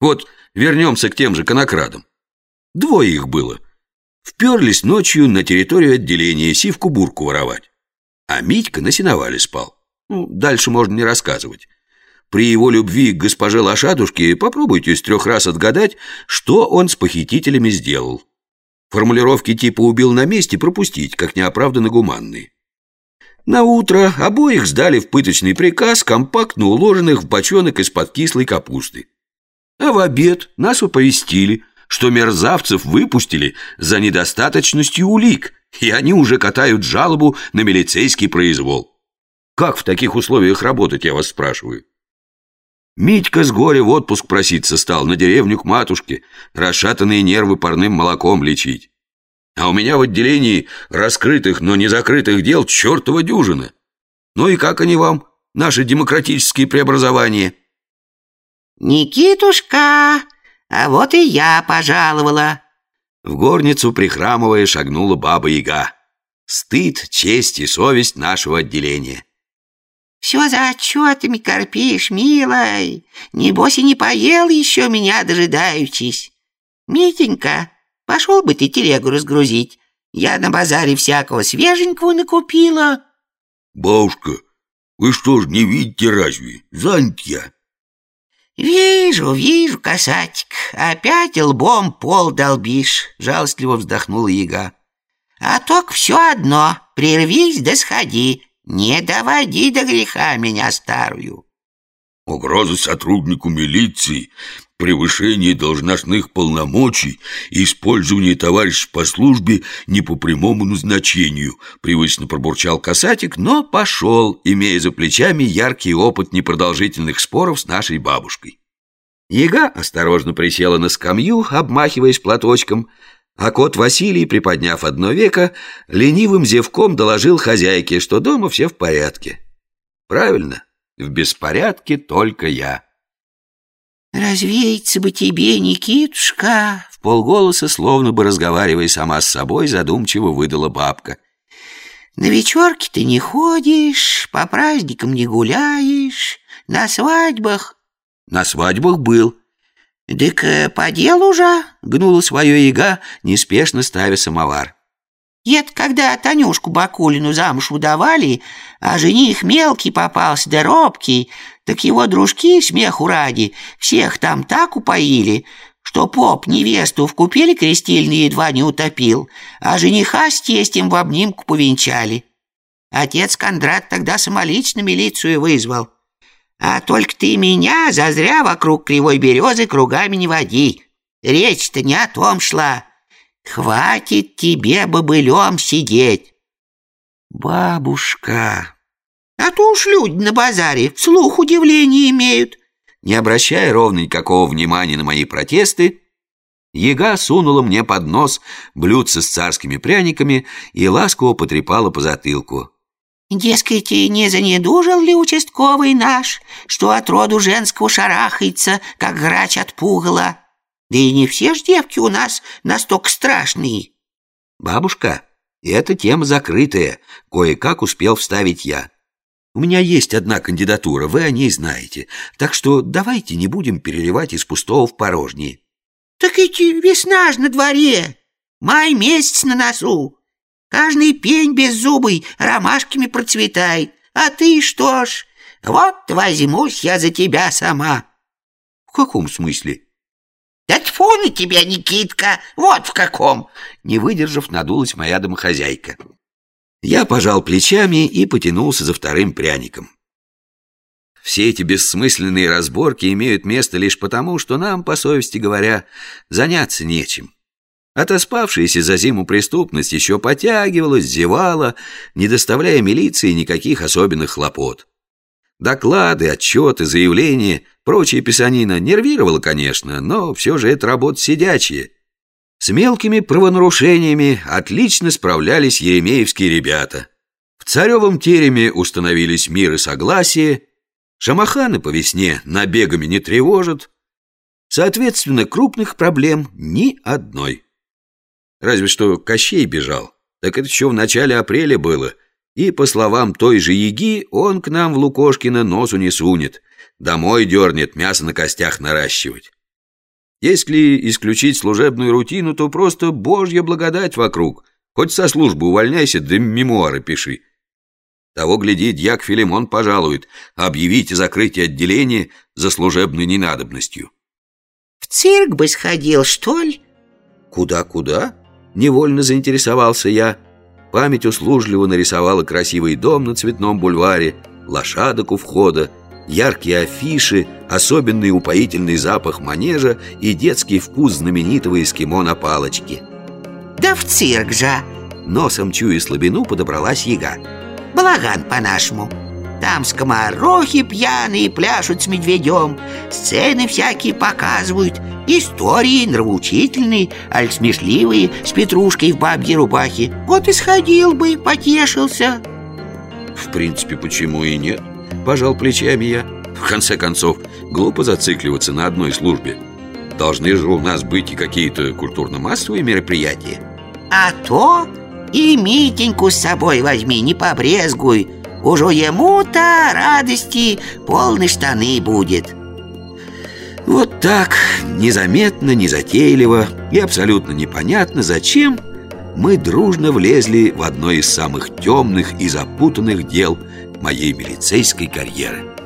Вот вернемся к тем же конокрадам. Двое их было. Вперлись ночью на территорию отделения сивку-бурку воровать. А Митька на сеновале спал. Ну, дальше можно не рассказывать. При его любви к госпоже Лошадушке попробуйте с трех раз отгадать, что он с похитителями сделал. Формулировки типа «убил на месте» пропустить, как неоправданно гуманные. На утро обоих сдали в пыточный приказ, компактно уложенных в бочонок из-под кислой капусты. А в обед нас оповестили, что мерзавцев выпустили за недостаточностью улик, и они уже катают жалобу на милицейский произвол. Как в таких условиях работать, я вас спрашиваю? Митька с горя в отпуск проситься стал на деревню к матушке, расшатанные нервы парным молоком лечить. А у меня в отделении раскрытых, но не закрытых дел чертова дюжина. Ну и как они вам, наши демократические преобразования? «Никитушка, а вот и я пожаловала!» В горницу, прихрамывая, шагнула баба-яга. Стыд, честь и совесть нашего отделения. Все за отчетами корпишь, милой. Небось и не поел еще меня дожидаючись. Митенька, пошел бы ты телегу разгрузить. Я на базаре всякого свеженького накупила. Бабушка, вы что ж не видите разве? Занят я. Вижу, вижу, касатик. Опять лбом пол долбишь, жалостливо вздохнула яга. А только все одно, прервись да сходи. Не доводи до греха меня старую. Угроза сотруднику милиции, превышение должностных полномочий и использование товарища по службе не по прямому назначению, привычно пробурчал касатик, но пошел, имея за плечами яркий опыт непродолжительных споров с нашей бабушкой. Яга осторожно присела на скамью, обмахиваясь платочком, а кот Василий, приподняв одно веко, ленивым зевком доложил хозяйке, что дома все в порядке. Правильно, в беспорядке только я. «Развеяться бы тебе, Никитушка!» В полголоса, словно бы разговаривая сама с собой, задумчиво выдала бабка. «На вечерки ты не ходишь, по праздникам не гуляешь, на свадьбах...» «На свадьбах был», «Так э, по делу же?» — гнула свое яга, неспешно ставя самовар. «Это когда Танюшку Бакулину замуж выдавали, а жених мелкий попался, да робкий, так его дружки, смеху ради, всех там так упоили, что поп невесту в купели крестильный едва не утопил, а жениха с тестем в обнимку повенчали. Отец Кондрат тогда самолично милицию вызвал». А только ты меня зазря вокруг кривой березы кругами не води. Речь-то не о том шла. Хватит тебе бобылем сидеть. Бабушка. А то уж люди на базаре вслух удивления имеют. Не обращая ровно никакого внимания на мои протесты, Ега сунула мне под нос блюдце с царскими пряниками и ласково потрепала по затылку. Дескать, не занедужил ли участковый наш, что от роду женского шарахается, как грач от пугала? Да и не все ж девки у нас настолько страшные. Бабушка, эта тема закрытая, кое-как успел вставить я. У меня есть одна кандидатура, вы о ней знаете, так что давайте не будем переливать из пустого в порожнее. Так ведь весна ж на дворе, май месяц на носу. Каждый пень беззубый ромашками процветает. А ты что ж, вот возьмусь я за тебя сама. В каком смысле? На тебя, Никитка, вот в каком. Не выдержав, надулась моя домохозяйка. Я пожал плечами и потянулся за вторым пряником. Все эти бессмысленные разборки имеют место лишь потому, что нам, по совести говоря, заняться нечем. Отоспавшаяся за зиму преступность еще потягивалась, зевала, не доставляя милиции никаких особенных хлопот. Доклады, отчеты, заявления, прочая писанина нервировала, конечно, но все же это работа сидячая. С мелкими правонарушениями отлично справлялись еремеевские ребята. В царевом тереме установились мир и согласие, шамаханы по весне набегами не тревожат, соответственно, крупных проблем ни одной. Разве что Кощей бежал. Так это еще в начале апреля было. И, по словам той же Яги, он к нам в Лукошкино носу не сунет. Домой дернет мясо на костях наращивать. Если исключить служебную рутину, то просто божья благодать вокруг. Хоть со службы увольняйся, да мемуары пиши. Того, гляди, дьяк Филимон пожалует. Объявите закрытие отделения за служебной ненадобностью. В цирк бы сходил, что ли? Куда-куда? Невольно заинтересовался я. Память услужливо нарисовала красивый дом на Цветном бульваре, лошадок у входа, яркие афиши, особенный упоительный запах манежа и детский вкус знаменитого эскимо на палочке. Да в цирк же! Носом чуя слабину подобралась яга. Балаган по-нашему. Там скоморохи пьяные пляшут с медведем, сцены всякие показывают, истории нравоучительные, аль смешливые, с петрушкой в бабьей рубахе. Вот и сходил бы, потешился. В принципе, почему и нет? Пожал плечами я. В конце концов, глупо зацикливаться на одной службе. Должны же у нас быть и какие-то культурно-массовые мероприятия. А то и Митеньку с собой возьми, не побрезгуй. Уже ему-то радости полные штаны будет. Вот так, незаметно, незатейливо и абсолютно непонятно, зачем мы дружно влезли в одно из самых темных и запутанных дел моей милицейской карьеры.